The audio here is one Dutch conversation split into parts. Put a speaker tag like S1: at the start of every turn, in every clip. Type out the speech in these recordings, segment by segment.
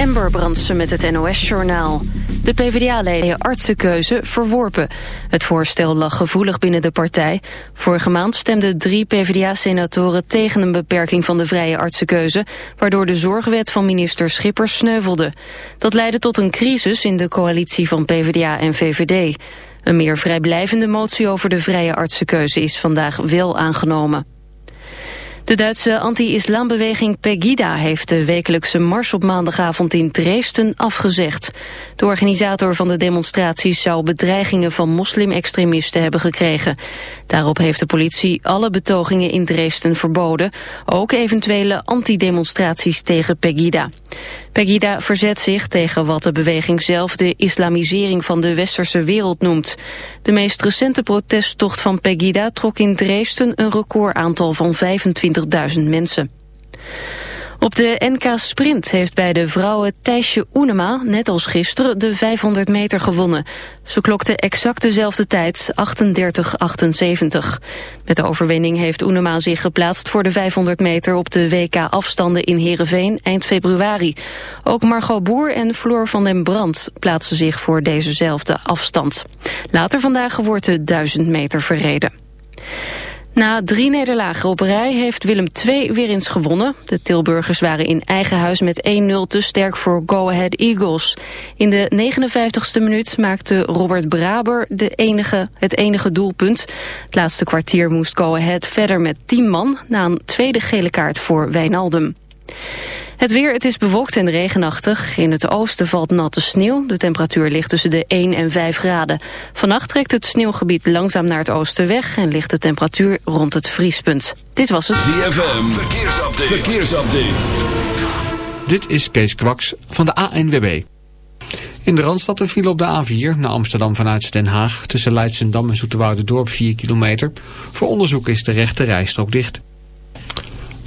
S1: Ember Brandsen met het NOS-journaal. De PvdA-leden artsenkeuze verworpen. Het voorstel lag gevoelig binnen de partij. Vorige maand stemden drie PvdA-senatoren tegen een beperking van de vrije artsenkeuze, waardoor de zorgwet van minister Schippers sneuvelde. Dat leidde tot een crisis in de coalitie van PvdA en VVD. Een meer vrijblijvende motie over de vrije artsenkeuze is vandaag wel aangenomen. De Duitse anti-islambeweging Pegida heeft de wekelijkse mars op maandagavond in Dresden afgezegd. De organisator van de demonstraties zou bedreigingen van moslimextremisten hebben gekregen. Daarop heeft de politie alle betogingen in Dresden verboden, ook eventuele antidemonstraties tegen Pegida. Pegida verzet zich tegen wat de beweging zelf de islamisering van de westerse wereld noemt. De meest recente protesttocht van Pegida trok in Dresden een recordaantal van 25.000 mensen. Op de NK Sprint heeft bij de vrouwen Thijsje Oenema, net als gisteren, de 500 meter gewonnen. Ze klokte exact dezelfde tijd, 38-78. Met de overwinning heeft Oenema zich geplaatst voor de 500 meter op de WK-afstanden in Heerenveen eind februari. Ook Margot Boer en Floor van den Brand plaatsen zich voor dezezelfde afstand. Later vandaag wordt de 1000 meter verreden. Na drie nederlagen op rij heeft Willem II weer eens gewonnen. De Tilburgers waren in eigen huis met 1-0 te sterk voor Go Ahead Eagles. In de 59ste minuut maakte Robert Braber de enige, het enige doelpunt. Het laatste kwartier moest Go Ahead verder met 10 man... na een tweede gele kaart voor Wijnaldum. Het weer, het is bewolkt en regenachtig. In het oosten valt natte sneeuw. De temperatuur ligt tussen de 1 en 5 graden. Vannacht trekt het sneeuwgebied langzaam naar het oosten weg... en ligt de temperatuur rond het vriespunt. Dit was het...
S2: ZFM, verkeersupdate. verkeersupdate.
S3: Dit is Kees Kwaks van de ANWB. In de Randstad viel op de A4 naar Amsterdam vanuit Den Haag... tussen Leidsendam en Dorp 4 kilometer. Voor onderzoek is de rechte rijstrook dicht.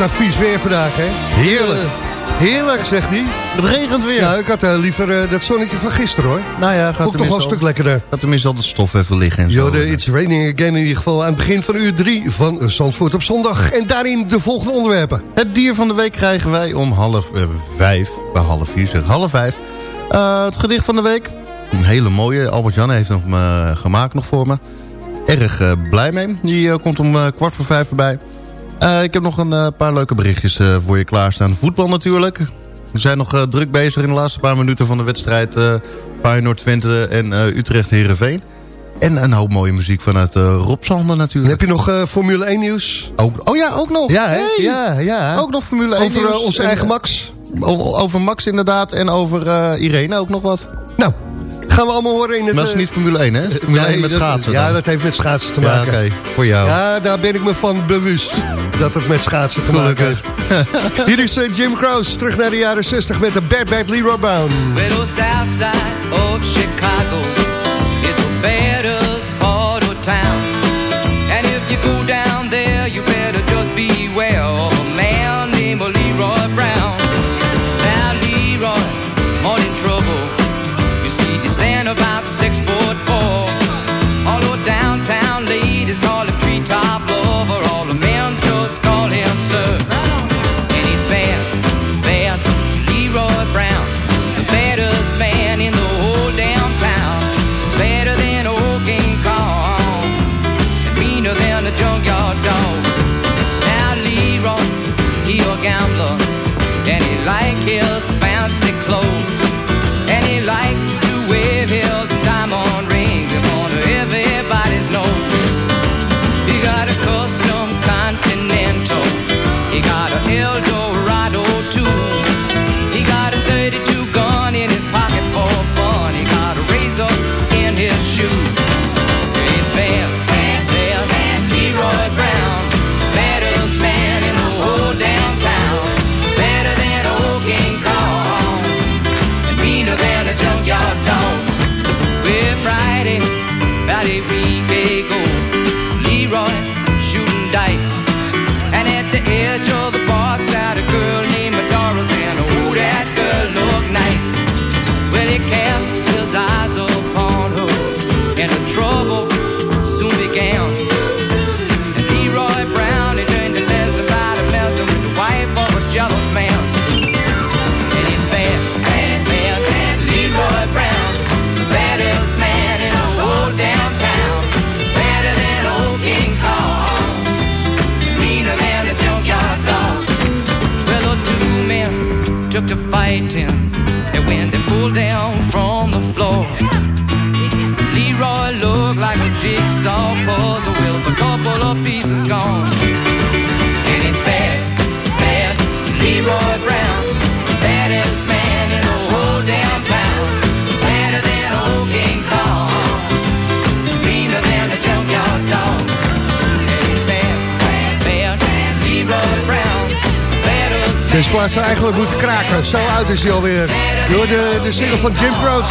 S4: Wat een vies weer vandaag, hè?
S5: Heerlijk.
S4: Heerlijk, zegt hij.
S5: Het regent weer.
S4: Ja, ik had eh, liever eh, dat zonnetje van gisteren, hoor.
S5: nou ja, gaat
S4: toch wel een stuk lekkerder.
S5: Gaat tenminste al de stof even liggen en.
S4: Jode, it's raining again in ieder geval aan het begin van uur 3 van Zandvoort op zondag. En daarin de volgende onderwerpen.
S5: Het dier van de week krijgen wij om half eh, vijf. Bij half vier zeg, half vijf. Eh, het gedicht van de week. Een hele mooie. Albert-Jan heeft hem eh, gemaakt nog voor me. Erg eh, blij mee. Die eh, komt om eh, kwart voor vijf voorbij. Eh, ik heb nog een eh, paar leuke berichtjes eh, voor je klaarstaan. Voetbal natuurlijk. We zijn nog druk bezig in de laatste paar minuten van de wedstrijd... eh Feyenoord-Twente en eh, Utrecht-Herenveen. En een hoop mooie muziek vanuit Rob Sander natuurlijk.
S4: Heb je nog Formule 1 nieuws?
S5: Ook, oh ja, ook nog.
S4: Ja, hè?
S5: Hey.
S4: Ja, ja.
S5: Ook nog Formule 1
S4: Over
S5: nieuws.
S4: onze
S5: En,
S4: eigen Max.
S5: Over Max inderdaad en over Irene ook nog wat.
S4: Gaan we allemaal horen in het...
S5: Maar dat is
S4: eh,
S5: niet Formule 1 hè? Formule
S4: nee,
S5: 1 met
S4: dat-
S5: schaatsen
S4: Ja, dat heeft met schaatsen te
S5: Ja,
S4: maken.
S5: oké. Voor jou.
S4: Ja, daar ben ik me van bewust. Dat het met schaatsen te maken heeft. Hier is eh, Jim Krause, terug naar de jaren 60 met de Bad Bad Leroy Brown.
S6: Well, the south side of Chicago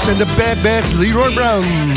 S7: en de Bad Bad Leroy Brown.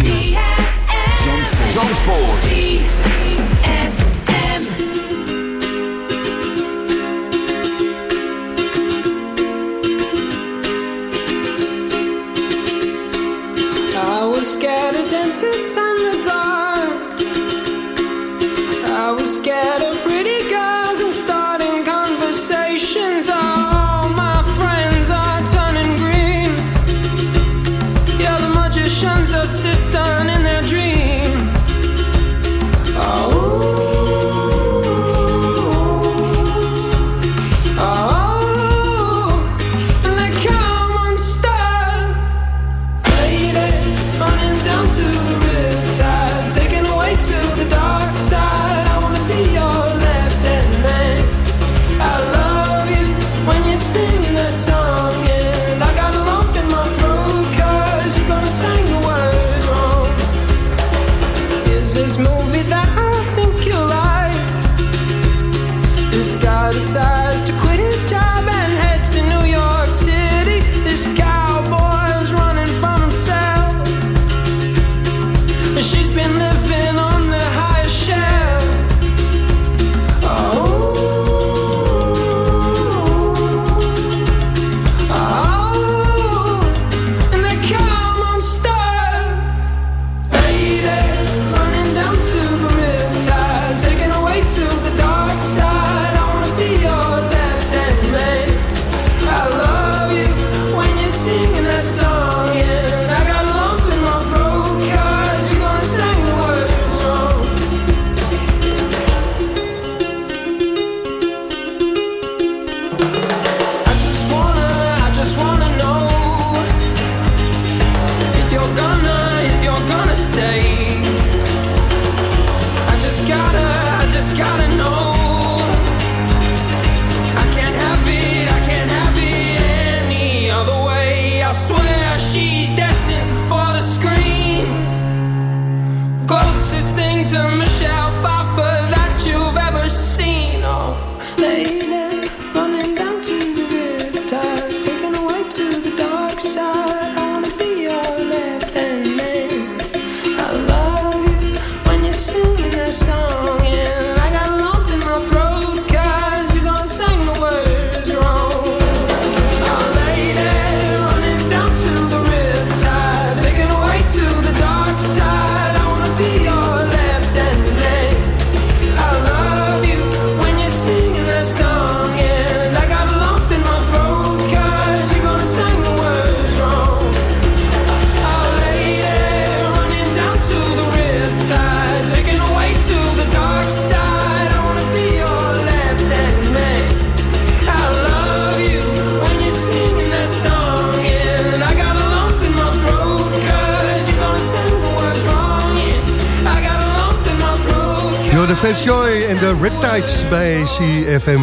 S7: Bij CFM.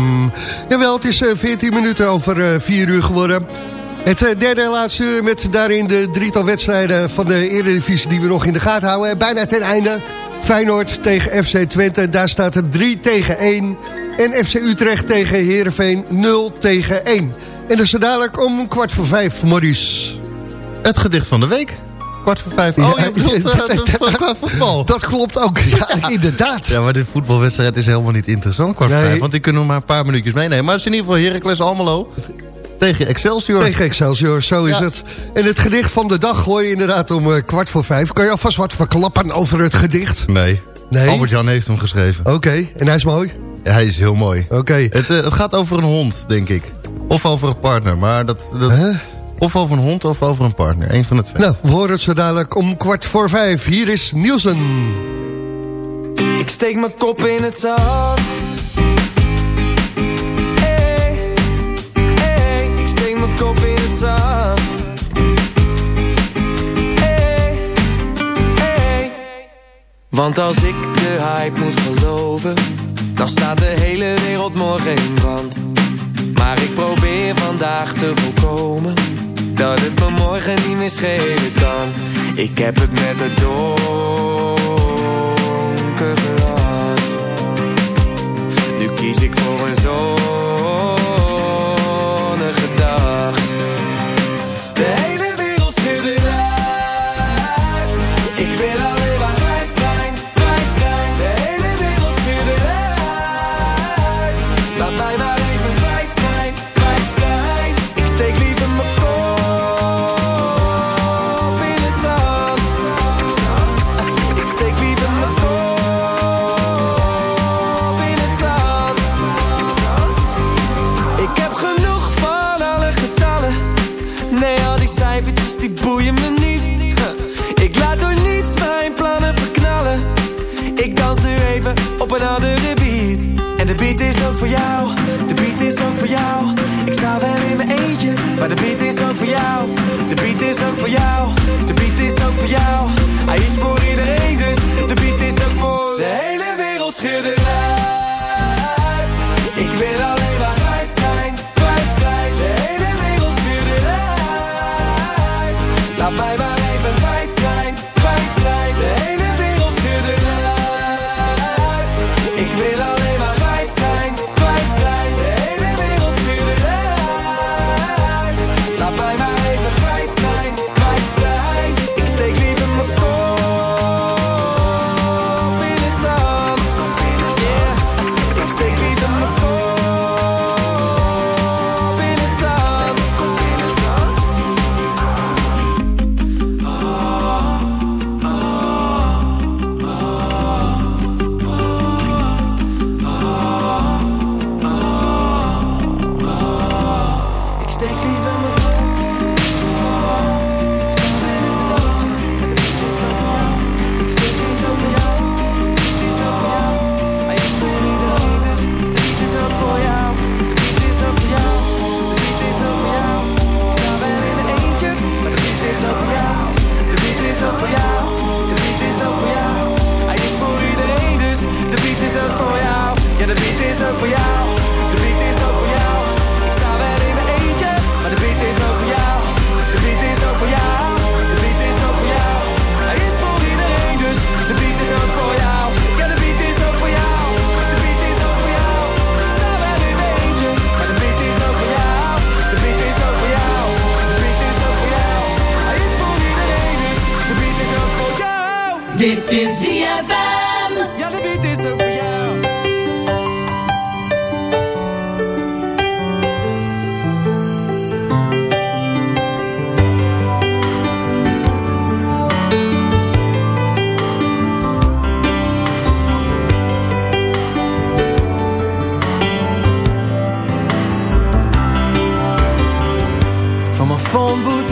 S7: Jawel, het is eh, 14 minuten over eh, 4 uur geworden. Het eh, derde en laatste uur met daarin de drietal wedstrijden van de Eredivisie die we nog in de gaten houden. Bijna ten einde. Feyenoord tegen FC Twente, daar staat het 3 tegen 1. En FC Utrecht tegen Heerenveen 0 tegen 1. En dat is dadelijk om kwart voor vijf, Maurice.
S5: Het gedicht van de week. Kwart voor vijf. Oh, je bedoelt de- qua voetbal.
S7: Dat klopt ook, ja, inderdaad.
S5: Ja, maar dit voetbalwedstrijd is helemaal niet interessant, kwart voor
S7: Nee.
S5: vijf. Want die kunnen we maar een paar minuutjes meenemen. Maar het is in ieder geval Heracles Almelo tegen Excelsior.
S7: Tegen Excelsior, zo is
S5: Ja.
S7: het. En het gedicht van de dag gooi je inderdaad om eh, kwart voor vijf. Kan je alvast wat verklappen over het gedicht?
S5: Nee.
S7: Nee?
S5: Albert-Jan heeft hem geschreven.
S7: Oké, en hij is mooi?
S5: Ja, hij is heel mooi.
S7: Oké.
S5: Het, eh, het gaat over een hond, denk ik. Of over een partner, maar dat... dat
S7: Huh?
S5: Of over een hond of over een partner. Eén van de twee.
S7: Nou, we horen het zo dadelijk om kwart voor vijf. Hier is Nielsen.
S8: Ik steek mijn kop in het zand. Hey, hey, ik steek mijn kop in het zand. Hey, hey. Want als ik de hype moet geloven, dan staat de hele wereld morgen in brand. Maar ik probeer vandaag te voorkomen dat het me morgen niet meer schelen kan. Ik heb het met het donker gehad. Nu kies ik voor een zon.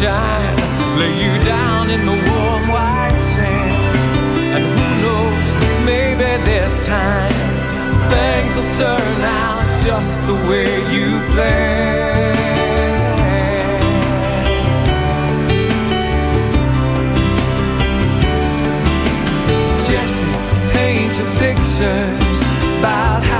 S9: Sunshine, lay you down in the warm white sand. And who knows, maybe this time things will turn out just the way you planned. Jesse, paint your pictures about how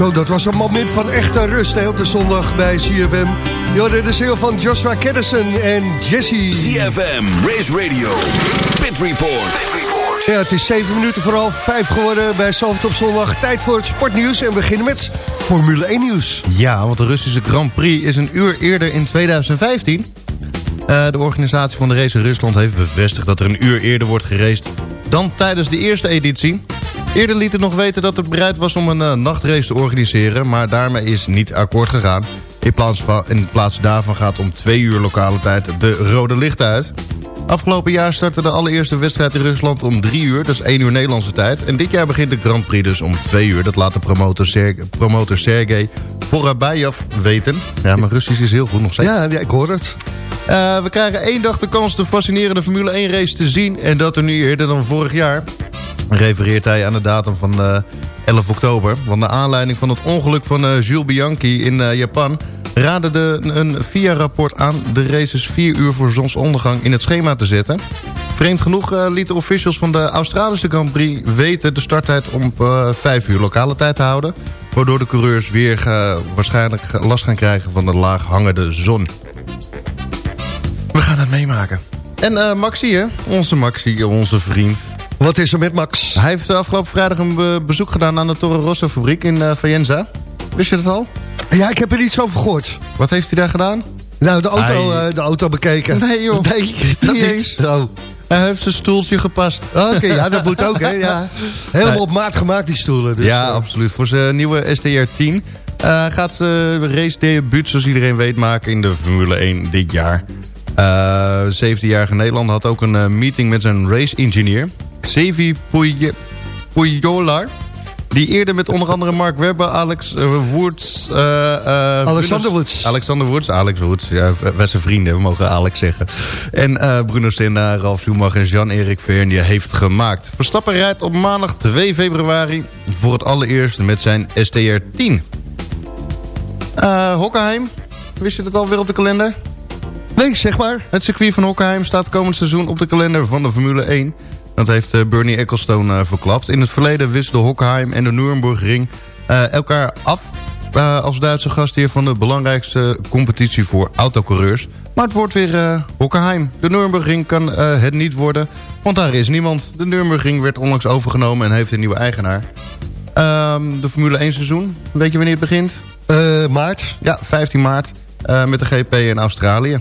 S4: Zo, dat was een moment van echte rust hè, op de zondag bij CFM. Jorden de ziel van Joshua Kennison en Jesse.
S2: CFM, Race Radio, Pit Report.
S4: Ja, het is 7 minuten voor half 5 geworden bij Salford op zondag. Tijd voor het sportnieuws en we beginnen met Formule 1 nieuws.
S5: Ja, want de Russische Grand Prix is een uur eerder in 2015. Eh, de organisatie van de race in Rusland heeft bevestigd dat er een uur eerder wordt geraced dan tijdens de eerste editie. Eerder liet het nog weten dat het bereid was om een eh, nachtrace te organiseren, maar daarmee is niet akkoord gegaan. In plaats, van, in plaats daarvan gaat om twee uur lokale tijd de rode licht uit. Afgelopen jaar startte de allereerste wedstrijd in Rusland om drie uur, dat is één uur Nederlandse tijd. En dit jaar begint de Grand Prix dus om twee uur. Dat laat de promotor, Serge, promotor weten. Ja, maar Russisch is heel goed nog steeds.
S4: Ja, ja ik hoor het.
S5: Uh, we krijgen één dag de kans de fascinerende Formule 1 race te zien. En dat er nu eerder dan vorig jaar. Refereert hij aan de datum van uh, 11 oktober. Want de aanleiding van het ongeluk van uh, Jules Bianchi in uh, Japan... raadde de, een VIA-rapport aan de races vier uur voor zonsondergang in het schema te zetten. Vreemd genoeg lieten officials van de Australische Grand Prix weten... de starttijd om uh, 5 uur lokale tijd te houden... waardoor de coureurs weer waarschijnlijk last gaan krijgen van de laag hangende zon. We gaan het meemaken. En Maxi, hè? onze Maxi, onze vriend.
S4: Wat is er met Max?
S5: Hij heeft afgelopen vrijdag een be bezoek gedaan aan de Toro Rosso fabriek in uh, Faenza. Wist je dat al?
S4: Ja, ik heb er iets over gehoord.
S5: Wat heeft hij daar gedaan?
S4: Nou, de auto, uh, de auto bekeken.
S5: Nee joh,
S4: nee, dat
S5: niet eens. Oh. Hij heeft zijn stoeltje gepast.
S4: Oké, okay, ja, dat moet ook, hè. Ja. Helemaal nee. op maat gemaakt, die stoelen. Dus,
S5: ja, uh... absoluut. Voor zijn nieuwe STR 10 uh, gaat ze race debuut, zoals iedereen weet, maken in de Formule 1 dit jaar. Uh, 17-jarige Nederlander had ook een meeting met zijn race-engineer, Xavi Pujolar. Die eerder met onder andere Mark Webber, Alex uh, Woods... Uh, uh,
S4: Alexander Woods.
S5: Alexander Woods, Alex Woods. Ja, wij zijn vrienden, we mogen Alex zeggen. En Bruno Senna, Ralf Schumacher en Jean-Erik Vernier heeft gemaakt. Verstappen rijdt op maandag 2 februari voor het allereerst met zijn STR 10. Eh Hockenheim, wist je dat alweer op de kalender?
S4: Nee, zeg maar.
S5: Het circuit van Hockenheim staat komend seizoen op de kalender van de Formule 1. Dat heeft eh, Bernie Ecclestone eh, verklapt. In het verleden wisselden Hockenheim en de Nürburgring eh, elkaar af... als Duitse gastheer van de belangrijkste competitie voor autocoureurs. Maar het wordt weer Hockenheim. De Nürburgring kan het niet worden, want daar is niemand. De Nürburgring werd onlangs overgenomen en heeft een nieuwe eigenaar. Ehm, de Formule 1 seizoen, weet je wanneer het begint?
S4: Maart.
S5: Ja, 15 maart. eh, met de GP in Australië.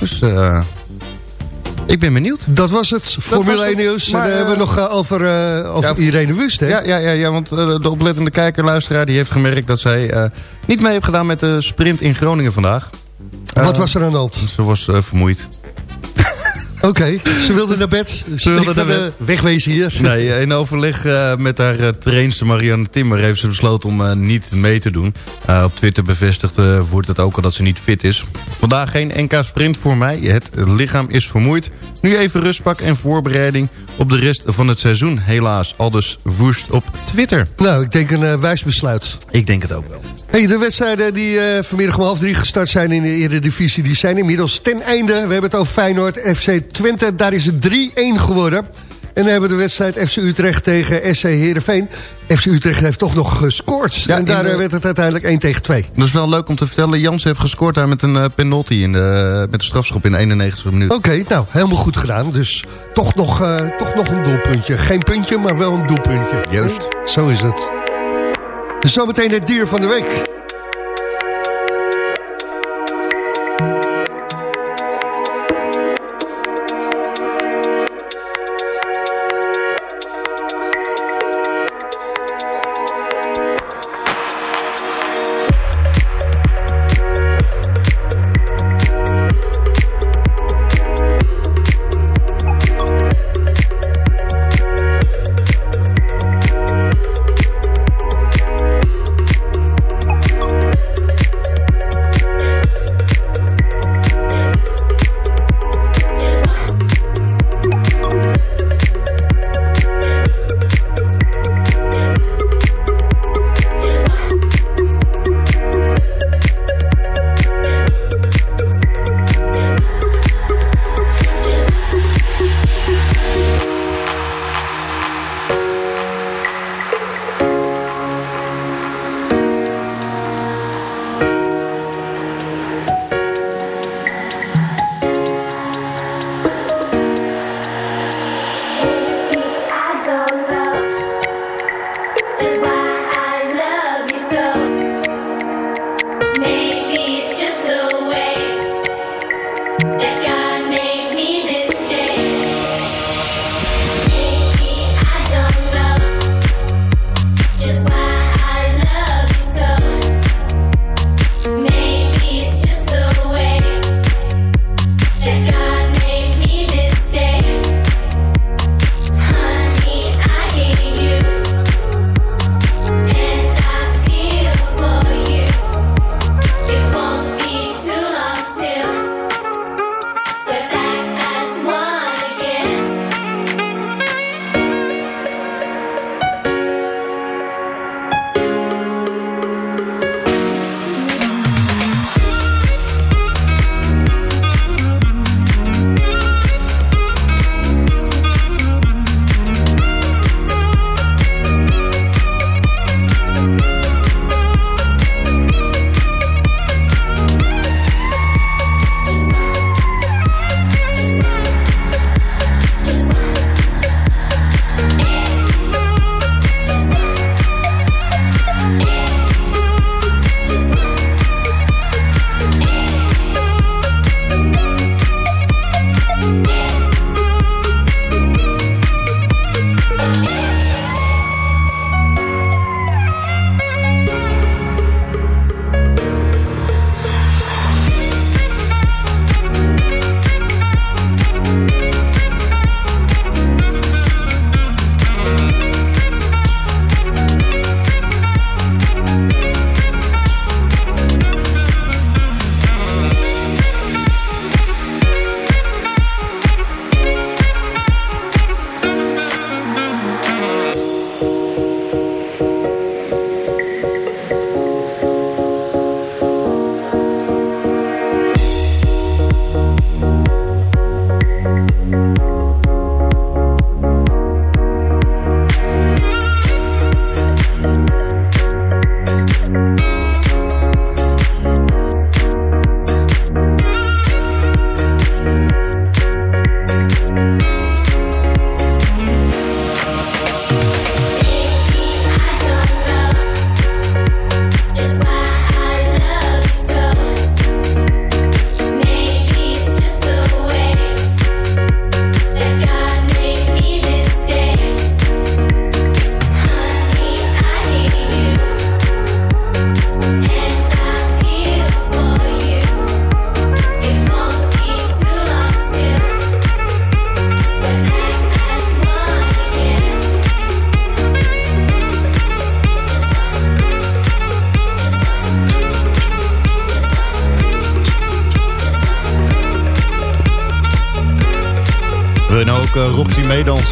S5: Dus eh, ik ben benieuwd.
S4: Dat was het. Formule
S5: was
S4: 1
S5: het.
S4: nieuws.
S5: Maar,
S4: dan hebben we
S5: eh,
S4: nog eh, over, eh, over
S5: ja,
S4: Irene Wust, hè?
S5: Ja, ja, ja, ja want de oplettende kijker, luisteraar... die heeft gemerkt dat zij niet mee heeft gedaan met de sprint in Groningen vandaag.
S4: Wat was er aan de hand?
S5: Ze was vermoeid.
S4: Oké, ze wilde naar bed. Ze
S5: wilde
S4: naar wegwezen hier.
S5: Nee, eh, in overleg eh, met haar uh, trainster Marianne Timmer... heeft ze besloten om eh, niet mee te doen. Eh, op Twitter bevestigde wordt het ook al dat ze niet fit is. Vandaag geen NK sprint voor mij. Het lichaam is vermoeid. Nu even rustpak en voorbereiding op de rest van het seizoen. Helaas, al dus woest op Twitter.
S4: Nou, ik denk een eh, wijs besluit.
S5: Ik denk het ook wel.
S4: Hey, de wedstrijden die eh, vanmiddag om half drie gestart zijn in de Eredivisie... die zijn inmiddels ten einde. We hebben het over Feyenoord, FC Twente. Daar is het 3-1 geworden. En dan hebben we de wedstrijd FC Utrecht tegen SC Heerenveen. FC Utrecht heeft toch nog gescoord.
S5: Ja,
S4: en daar
S5: de-
S4: eh, werd het uiteindelijk 1 tegen 2.
S5: Dat is wel leuk om te vertellen. Jans heeft gescoord daar met een eh, penalty in de, met een strafschop in de 91 minuut.
S4: Oké, nou, helemaal goed gedaan. Dus toch nog, toch nog een doelpuntje. Geen puntje, maar wel een doelpuntje.
S5: Juist.
S4: Zo is het. Zometeen het dier van de week.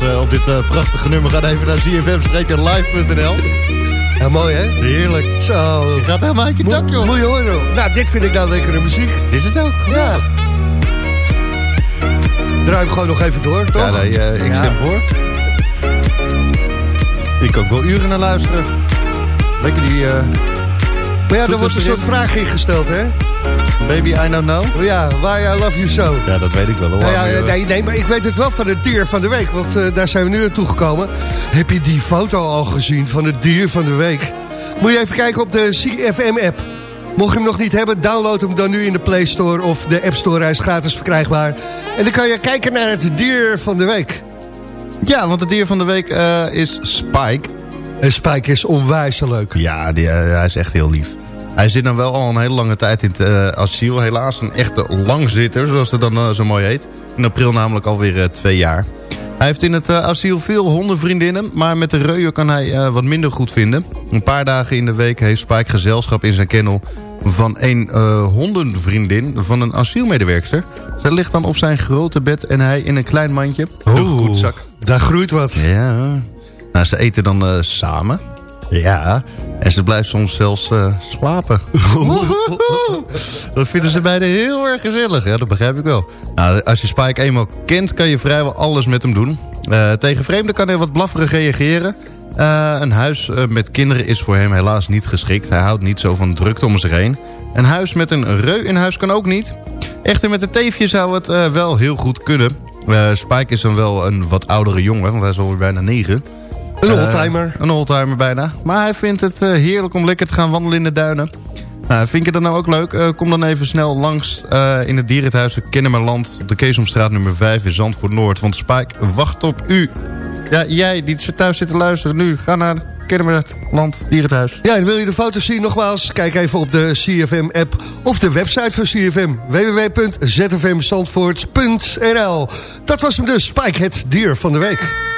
S5: Meedansen op dit uh, prachtige nummer? Ga even naar zfm-live.nl.
S4: Ja, mooi hè?
S5: Heerlijk.
S4: Zo.
S5: Je gaat helemaal uit je dak, joh.
S4: Moet je horen. Nou, dit vind ik nou lekkere muziek.
S5: Is het ook?
S4: Ja. Draai hem gewoon nog even door, toch?
S5: Ja, nee, uh, ik
S4: Ja.
S5: stem voor. Ik kan ook wel uren naar luisteren. Lekker die
S4: Maar ja, er wordt een soort vraag ingesteld, hè?
S5: Baby I Don't Know.
S4: Ja, why I love you so.
S5: Ja, dat weet ik wel. hoor.
S4: Nou ja,
S5: Maar,
S4: nee, nee, maar ik weet het wel van het dier van de week. Want eh, daar zijn we nu aan toegekomen. Heb je die foto al gezien van het dier van de week? Moet je even kijken op de CFM-app. Mocht je hem nog niet hebben, download hem dan nu in de Play Store of de App Store. Hij is gratis verkrijgbaar. En dan kan je kijken naar het dier van de week.
S5: Ja, want het dier van de week uh, is Spike.
S4: En Spike is onwijs leuk.
S5: Ja, die, uh, hij is echt heel lief. Hij zit dan wel al een hele lange tijd in het uh, asiel. Helaas een echte langzitter, zoals het dan uh, zo mooi heet. In april namelijk alweer uh, twee jaar. Hij heeft in het asiel veel hondenvriendinnen... maar met de reuien kan hij wat minder goed vinden. Een paar dagen in de week heeft Spike gezelschap in zijn kennel... van een hondenvriendin van een asielmedewerkster. Zij ligt dan op zijn grote bed en hij in een klein mandje. Goedzak.
S4: Daar groeit wat.
S5: Ja. Nou, ze eten dan samen. Ja. En ze blijft soms zelfs uh, slapen. dat vinden ze beiden heel erg gezellig. Ja, dat begrijp ik wel. Nou, als je Spike eenmaal kent, kan je vrijwel alles met hem doen. Uh, tegen vreemden kan hij wat blafferig reageren. Uh, een huis met kinderen is voor hem helaas niet geschikt. Hij houdt niet zo van drukte om zich heen. Een huis met een reu in huis kan ook niet. Echter met een teefje zou het wel heel goed kunnen. Spike is dan wel een wat oudere jongen, want hij is alweer bijna negen.
S4: Een oldtimer.
S5: Uh, een oldtimer bijna. Maar hij vindt het uh, heerlijk om lekker te gaan wandelen in de duinen. Nou, vind je dat nou ook leuk? Uh, kom dan even snel langs uh, in het dierenthuis Kennemerland... op de Keesomstraat nummer 5 in Zandvoort Noord. Want Spike wacht op u. Ja, jij die thuis zit te luisteren nu, ga naar Kennemerland Dierenthuis.
S4: Ja, en wil je de foto's zien nogmaals? Kijk even op de CFM-app of de website van CFM. www.zfmzandvoort.nl Dat was hem dus, Spike, het dier van de week.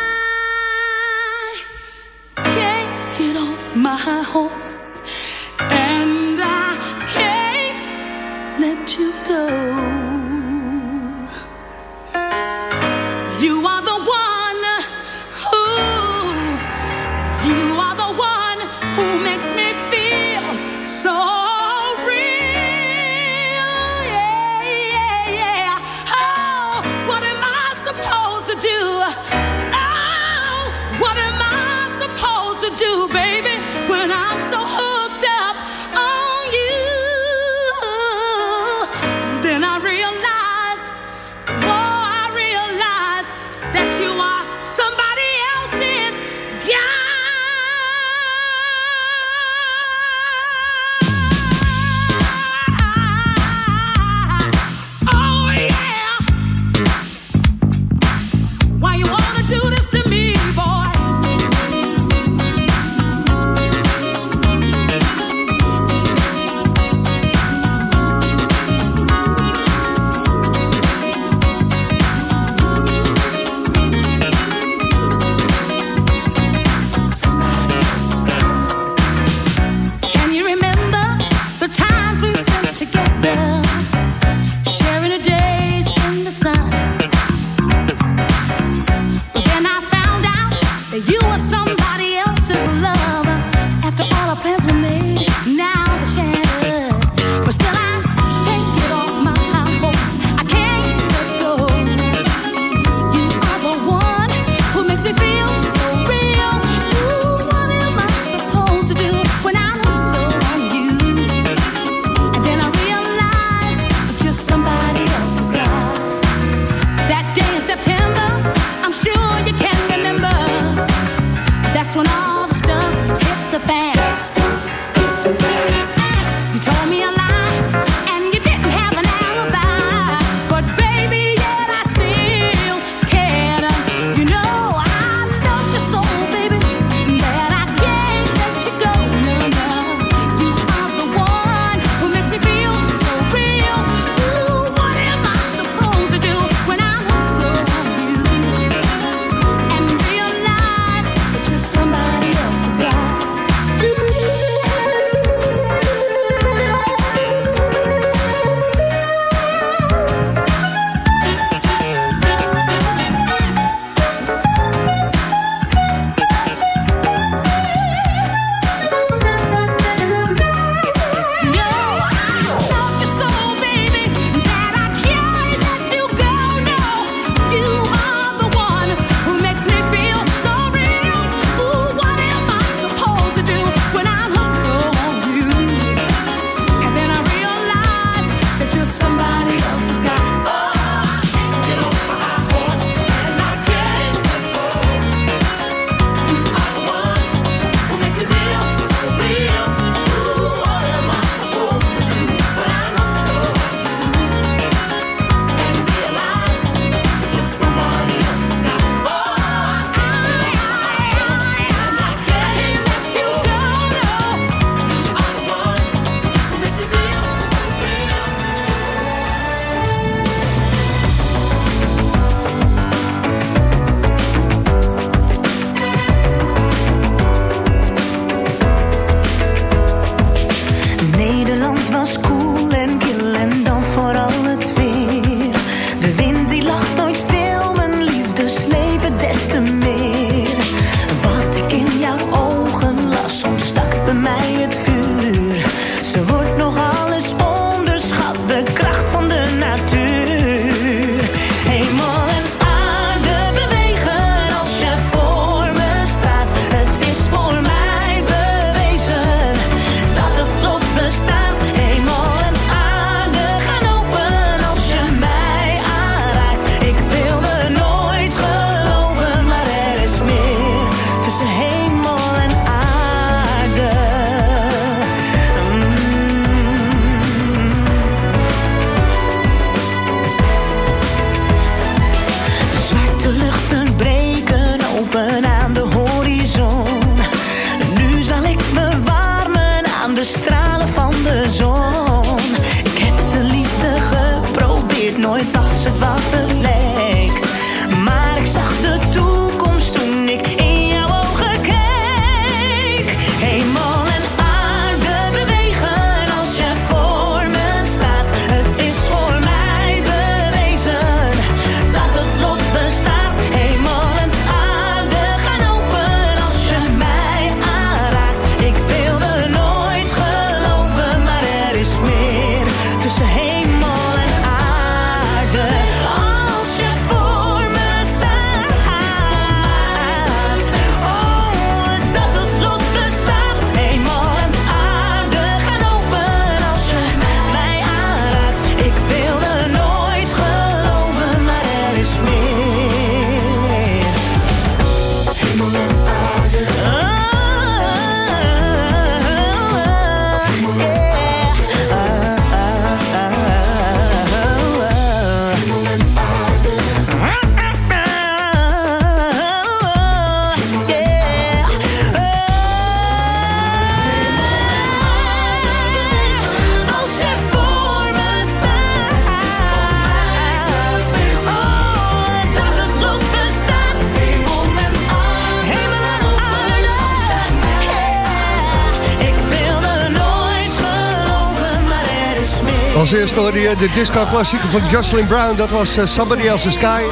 S4: Hoorde je de disco-klassieker van Jocelyn Brown. Dat was eh, Somebody Else's Sky.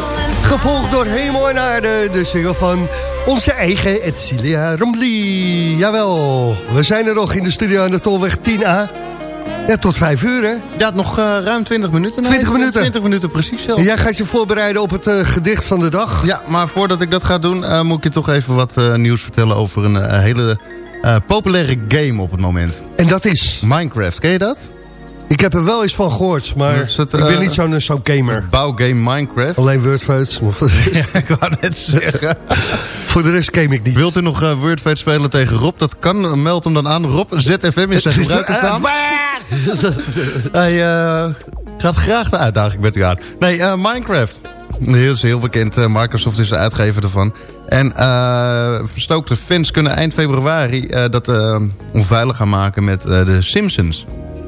S4: Gevolgd door Hemel en Aarde. De single van onze eigen Edcilia Rombly. Jawel, we zijn er nog in de studio aan de Tolweg 10A. Ja, tot 5 uur, hè?
S5: Ja, nog eh, ruim 20 minuten.
S4: 20 minuten?
S5: 20 minuten precies zelf.
S4: En jij gaat je voorbereiden op het eh, gedicht van de dag.
S5: Ja, maar voordat ik dat ga doen, eh, moet ik je toch even wat eh, nieuws vertellen over een eh, hele eh, populaire game op het moment.
S4: En dat is?
S5: Minecraft, ken je dat?
S4: Ik heb er wel eens van gehoord, maar
S5: Is het,
S4: ik ben
S5: eh,
S4: niet zo'n zo'n gamer.
S5: Bouwgame Minecraft.
S4: Alleen Wordfeud. rest-
S5: ik wou net zeggen.
S4: Voor de rest game ik niet.
S5: Wilt u nog uh, Wordfeud spelen tegen Rob? Dat kan, meld hem dan aan. Rob, ZFM is zijn gebruiker staan. Hij eh, gaat graag de uitdaging met u aan. Nee, eh, Minecraft. Heel, is heel bekend. eh, Microsoft is de uitgever ervan. En eh, verstookte fans kunnen eind februari eh, dat eh, onveilig gaan maken met eh, de Simpsons.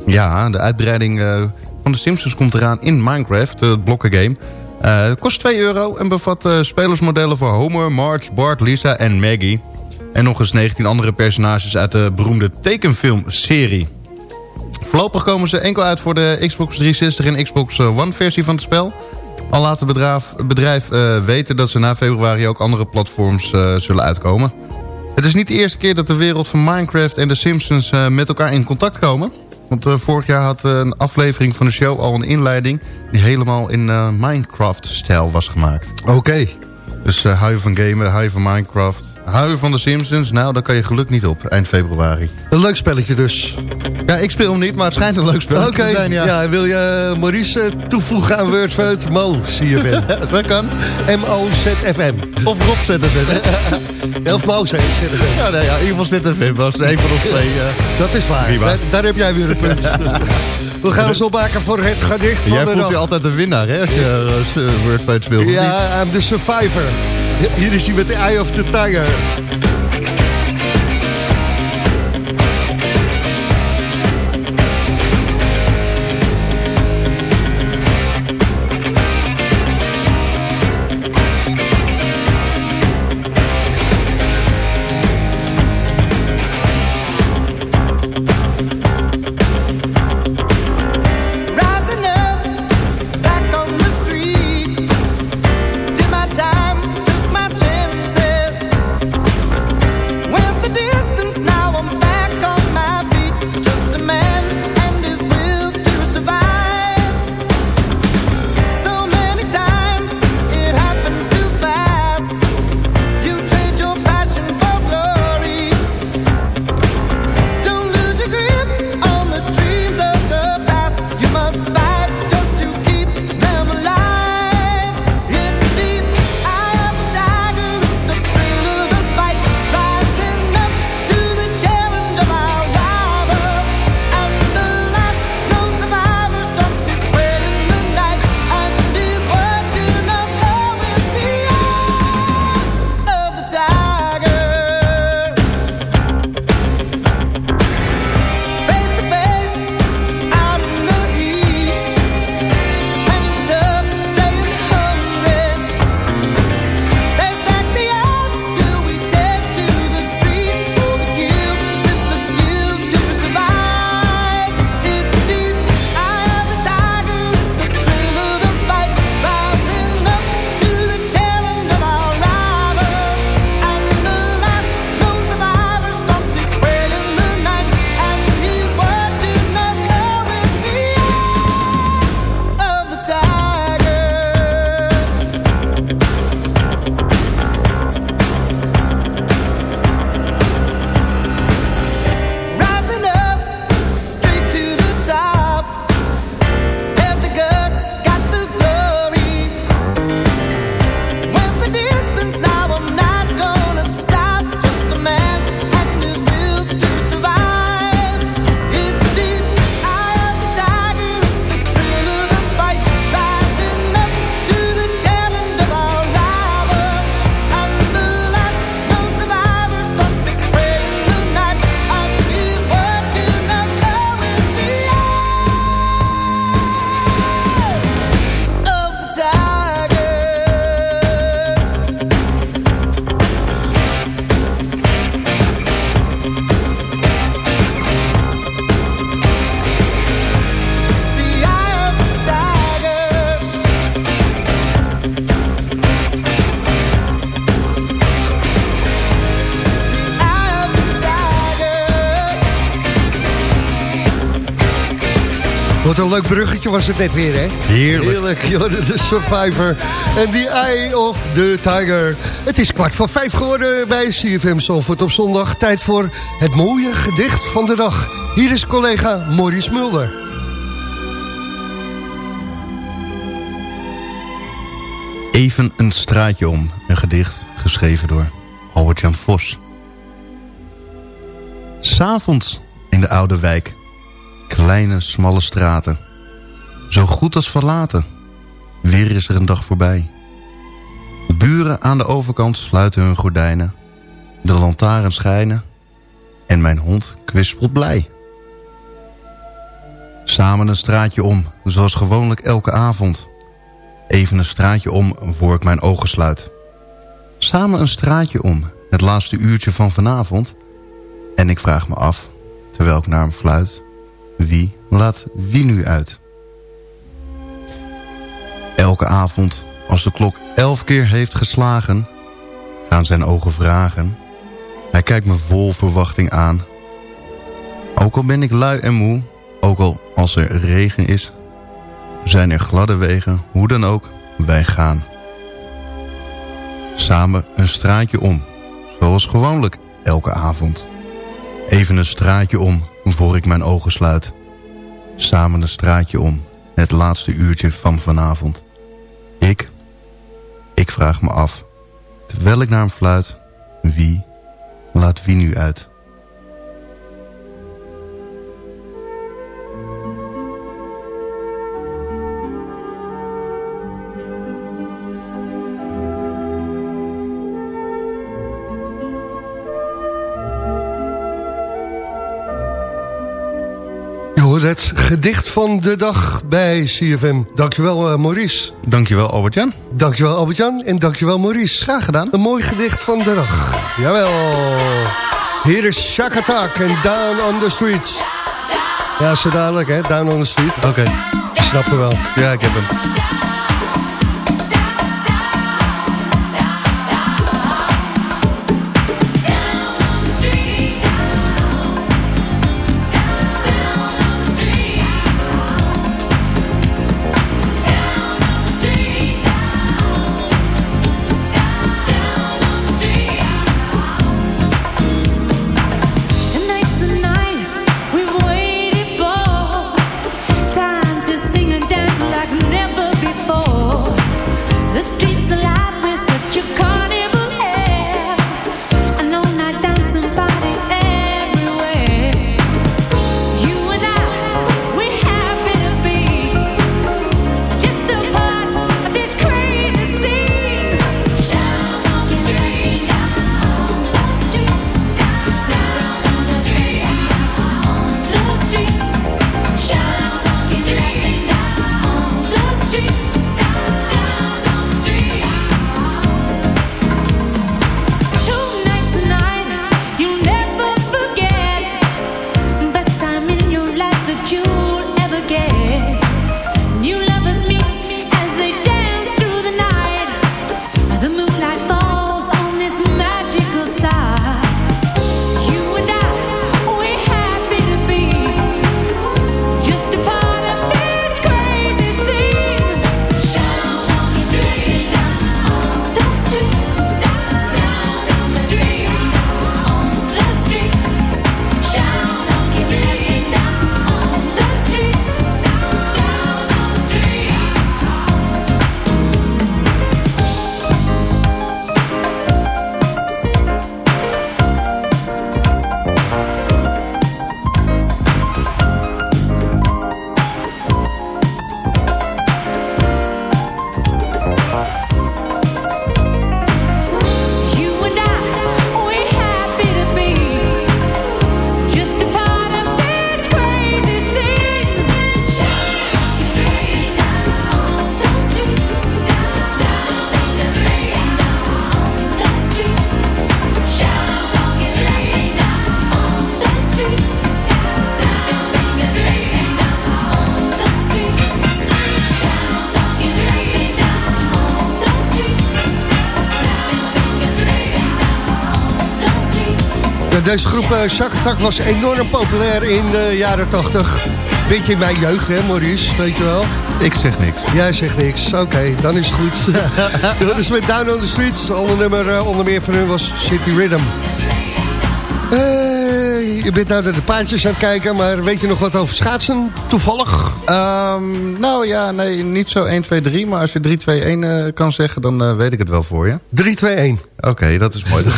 S5: Ja, de uitbreiding eh, van de Simpsons komt eraan in Minecraft, het blokkengame. Eh, het kost 2 euro en bevat eh, spelersmodellen voor Homer, Marge, Bart, Lisa en Maggie. En nog eens 19 andere personages uit de beroemde tekenfilmserie. Voorlopig komen ze enkel uit voor de Xbox 360 en Xbox One versie van het spel. Al laat het bedrijf, eh, weten dat ze na februari ook andere platforms eh, zullen uitkomen. Het is niet de eerste keer dat de wereld van Minecraft en de Simpsons eh, met elkaar in contact komen. Want eh, vorig jaar had eh, een aflevering van de show al een inleiding... die helemaal in eh, Minecraft-stijl was gemaakt.
S4: Oké.
S5: Dus hou je van gamen, hou je van Minecraft... hou je van de Simpsons, nou dan kan je geluk niet op eind februari.
S4: Een leuk spelletje dus.
S5: Ja, ik speel hem niet, maar het schijnt een leuk spel
S4: Oké,
S5: te zijn, ja.
S4: ja. wil je Maurice toevoegen aan Wordfeud? Mo, CFM.
S5: dat kan.
S4: M-O-Z-F-M.
S5: Of Rob ZFM.
S4: Of Mo ZFM.
S5: ja, nee, ja, in ieder geval ZFM was een van ons twee.
S4: Dat is waar. Daar, daar heb jij weer een punt. We gaan ons opmaken voor het gedicht van
S5: Jij
S4: de
S5: voelt je altijd de winnaar, hè, als je uh, Wordfeud speelt.
S4: Ja, I'm the survivor. Hier is hij met de Eye of the Tiger. Leuk bruggetje was het net weer, hè?
S5: Heerlijk.
S4: Heerlijk, joh, de Survivor. En die Eye of the Tiger. Het is kwart voor vijf geworden bij CFM Zalvoort op zondag. Tijd voor het mooie gedicht van de dag. Hier is collega Maurice Mulder.
S5: Even een straatje om. Een gedicht geschreven door Albert-Jan Vos. S'avonds in de oude wijk. Kleine, smalle straten. Zo goed als verlaten. Weer is er een dag voorbij. De buren aan de overkant sluiten hun gordijnen. De lantaarns schijnen. En mijn hond kwispelt blij. Samen een straatje om, zoals gewoonlijk elke avond. Even een straatje om voor ik mijn ogen sluit. Samen een straatje om, het laatste uurtje van vanavond. En ik vraag me af, terwijl ik naar hem fluit... wie laat wie nu uit? Elke avond, als de klok elf keer heeft geslagen... gaan zijn ogen vragen. Hij kijkt me vol verwachting aan. Ook al ben ik lui en moe, ook al als er regen is... zijn er gladde wegen, hoe dan ook, wij gaan. Samen een straatje om, zoals gewoonlijk elke avond. Even een straatje om, voor ik mijn ogen sluit. Samen een straatje om, het laatste uurtje van vanavond. Ik, vraag me af, terwijl ik naar hem fluit, wie laat wie nu uit?
S4: Gedicht van de dag bij CFM. Dankjewel, eh, Maurice.
S5: Dankjewel Albert-Jan.
S4: Dankjewel, Albert-Jan. En dankjewel, Maurice.
S5: Graag gedaan.
S4: Een mooi gedicht van de dag. Jawel. Hier is Shakatak en Down on the Street. Ja, zo dadelijk, hè? Down on the Street.
S5: Oké.
S4: Ik snap hem wel.
S5: Ja, ik heb hem.
S4: Groep uh, Shakatak was enorm populair in de jaren 80. beetje in mijn jeugd, hè, Maurice? Weet je wel?
S5: Ik zeg niks.
S4: Jij zegt niks. Oké, dan is het goed. Dat is met Down on the Streets. Ander nummer eh, onder meer van hun was City Rhythm. Eh, je bent nou naar de paardjes aan het kijken, maar weet je nog wat over schaatsen? Toevallig?
S5: Ehm, nou ja, nee, niet zo 1, 2, 3. Maar als je 3, 2, 1 eh, kan zeggen, dan eh, weet ik het wel voor je.
S4: 3, 2, 1.
S5: Oké, dat is mooi.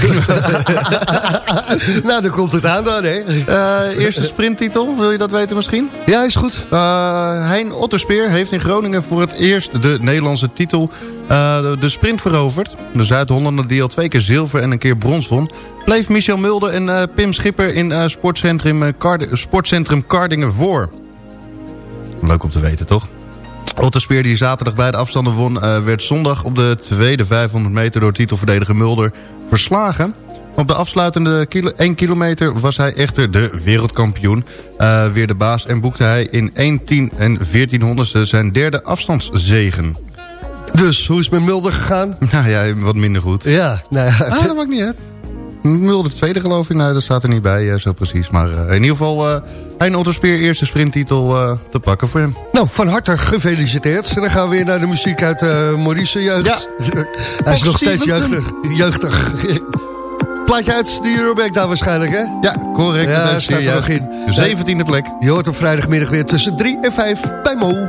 S4: nou, dan komt het aan dan, hè?
S5: Eh, eerste sprinttitel, wil je dat weten misschien?
S4: Ja, is goed.
S5: Uh, hein Otterspeer heeft in Groningen voor het eerst de Nederlandse titel uh, de, de sprint veroverd. De Zuid-Hollander die al twee keer zilver en een keer brons won... bleef Michel Mulder en uh, Pim Schipper in uh, sportcentrum, Card sportcentrum Cardingen voor. Leuk om te weten, toch? Otterspeer die zaterdag beide afstanden won... werd zondag op de tweede 500 meter door titelverdediger Mulder verslagen... Op de afsluitende kilo 1 kilometer was hij echter de wereldkampioen. Uh, weer de baas en boekte hij in 1, 10 en 1400ste zijn derde afstandszegen.
S4: Dus, hoe is het met Mulder gegaan?
S5: Nou ja, wat minder goed.
S4: Ja, nou ja.
S5: Ah, dat maakt niet uit. Mulder tweede geloof ik, nou, dat staat er niet bij uh, zo precies. Maar uh, in ieder geval, uh, Hein Otterspeer eerste sprinttitel te pakken voor hem.
S4: Nou, van harte gefeliciteerd. En dan gaan we weer naar de muziek uit Maurice jeugd.
S5: Ja.
S4: Hij is nog steeds jeugdig. jeugdig. Plaatje uit de Euroback daar waarschijnlijk, hè?
S5: Ja, correct.
S4: Ja, staat er nog in.
S5: Zeventiende plek.
S4: Je hoort op vrijdagmiddag weer tussen 3 en 5 bij Mo.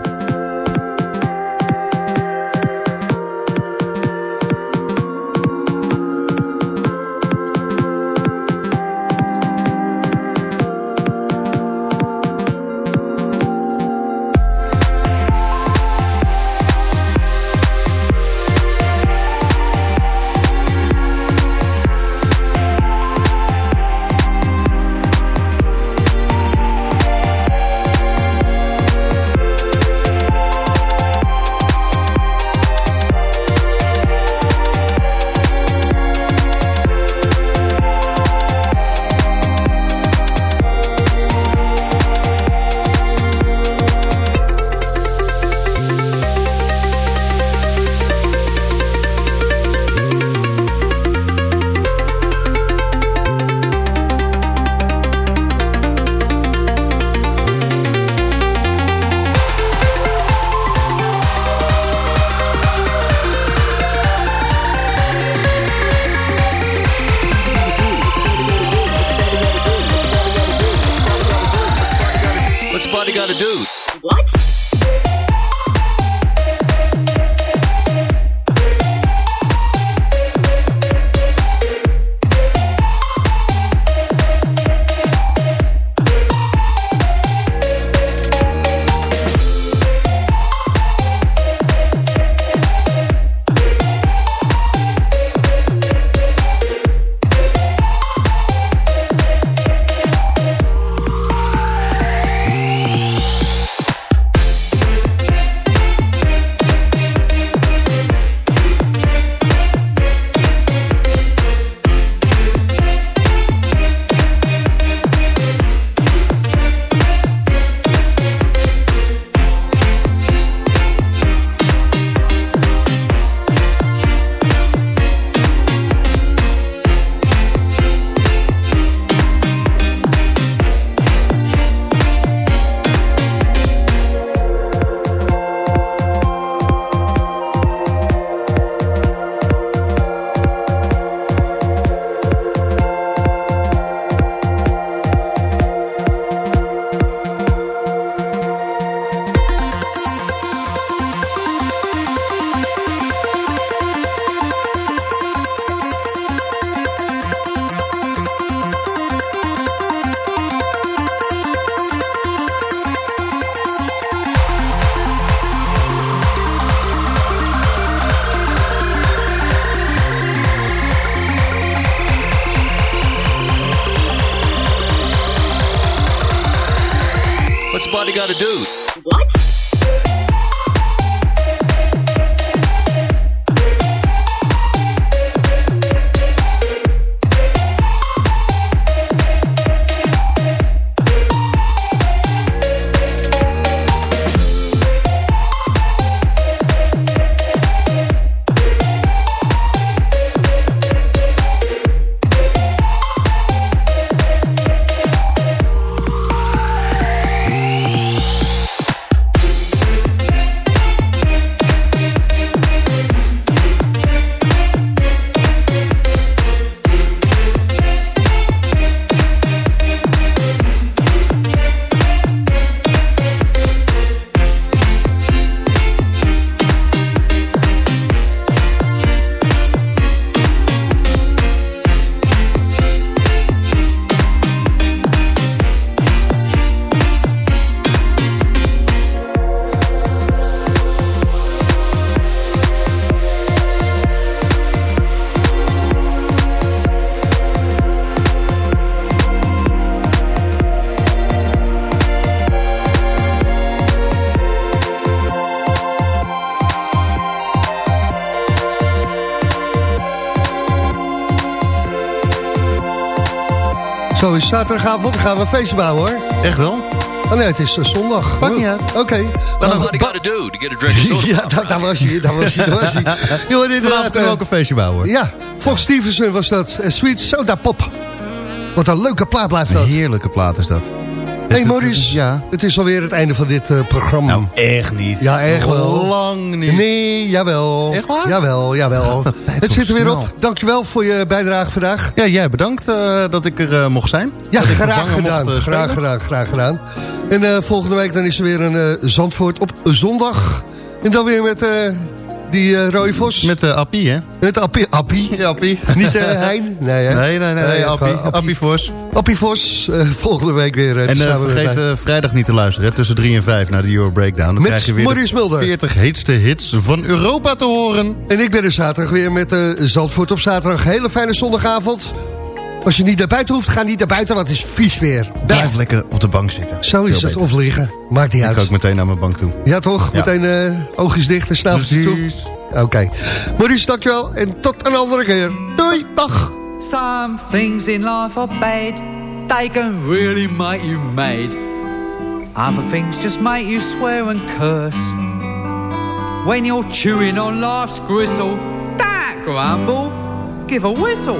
S4: Zo is zaterdagavond, gaan we een feestje bouwen hoor.
S5: Echt wel?
S4: Oh nee, het is eh, zondag.
S5: Maakt niet uit.
S4: Oké.
S10: That's
S4: Nou,
S10: what you
S4: ba-
S10: gotta do to get a drink of soda.
S4: Ja, daar, daar was hij, daar was hij, daar was. Je
S5: Vanavond
S4: inderdaad...
S5: ook een feestje bouwen.
S4: ja, Fox Stevenson was dat. Sweet Soda Pop. Wat een leuke plaat blijft
S5: Een
S4: dat.
S5: heerlijke plaat is dat.
S4: Hey Maurice,
S5: Ja.
S4: het is alweer het einde van dit eh, programma.
S5: Nou, echt niet.
S4: Ja, echt wel.
S5: Lang niet.
S4: Nee, jawel.
S5: Echt waar?
S4: Jawel, jawel.
S5: tijd
S4: Het zit er weer
S5: snel.
S4: op. Dankjewel voor je bijdrage vandaag.
S5: Ja, jij bedankt eh, dat ik er eh, mocht zijn.
S4: Ja, graag gedaan.
S5: mocht,
S4: graag gedaan, graag gedaan. En volgende week dan is er weer een Zandvoort op zondag. En dan weer met die eh Roy Vos.
S5: Met de Appie, hè?
S4: Met Appie. Appie.
S5: Appie.
S4: Niet eh Hein? Nee, hè?
S5: Nee, nee, nee, nee, Appie.
S4: gewoon
S5: Appie Vos.
S4: Appie Vos. eh, volgende week weer. eh,
S5: En eh, vergeet eh, vrijdag niet te luisteren, hè, tussen 3 en 5 naar de Euro Breakdown. Dan
S4: Met
S5: krijg je weer
S4: Maurice
S5: de
S4: Mulder.
S5: 40 heetste hits van Europa te horen.
S4: En ik ben er zaterdag weer met eh Zandvoort op zaterdag. Hele fijne zondagavond. Als je niet naar buiten hoeft, ga niet naar buiten, want het is vies weer.
S5: Blijf lekker op de bank zitten.
S4: Zo is
S5: Veel
S4: het.
S5: beter.
S4: Of liggen. Maakt niet
S5: Ik
S4: uit.
S5: ga ook meteen naar mijn bank toe.
S4: Ja, toch?
S5: Ja.
S4: Meteen eh oogjes dicht en snaveltje toe. Oké. Maurice, dankjewel. En tot een andere keer. Doei. Dag.
S11: Some things in life are bad. They can really make you mad. Other things just make you swear and curse. When you're chewing on life's gristle, don't grumble, give a whistle.